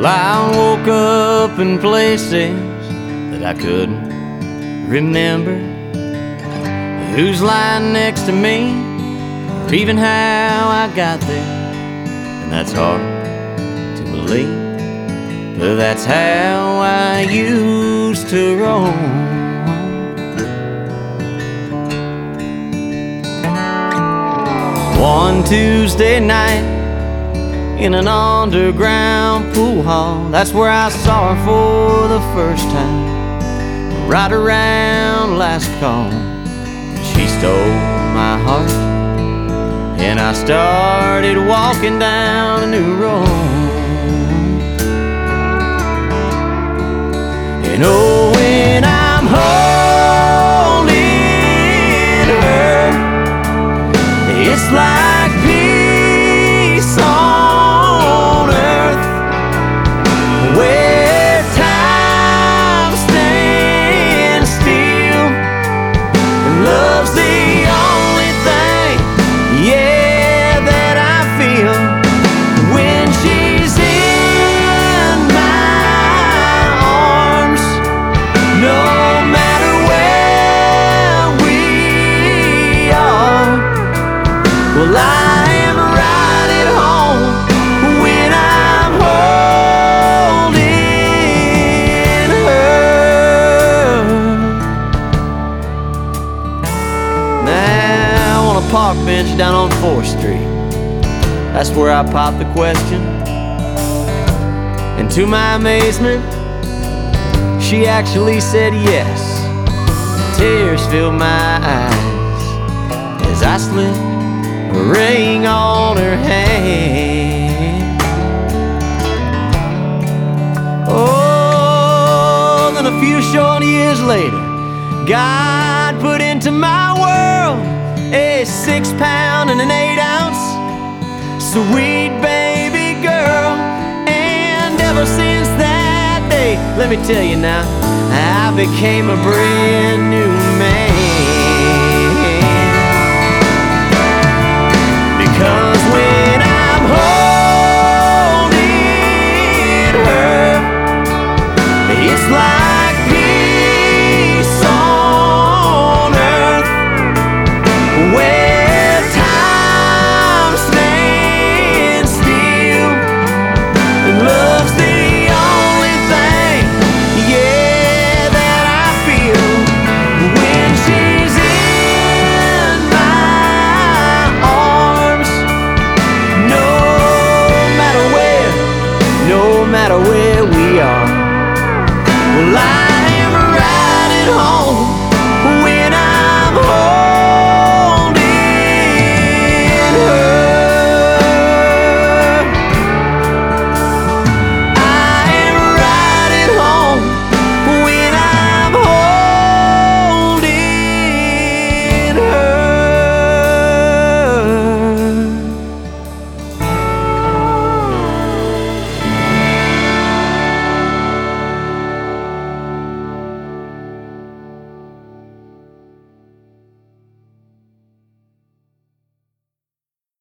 woke up in places that I couldn't remember. Who's lying next to me, or even how I got there. And that's hard to believe, but that's how I used to roam. One Tuesday night in an underground hall. That's where I saw her for the first time. Right around last call, she stole my heart, and I started walking down a new road. Park bench down on 4th Street, that's where I popped the question. And to my amazement, she actually said yes. Tears filled my eyes as I slipped a ring on her hand. Oh, then a few short years later, God put into my world a six pound and an eight ounce sweet baby girl. And ever since that day, let me tell you now, I became a brand new man. Because when I'm holding her, it's like 来。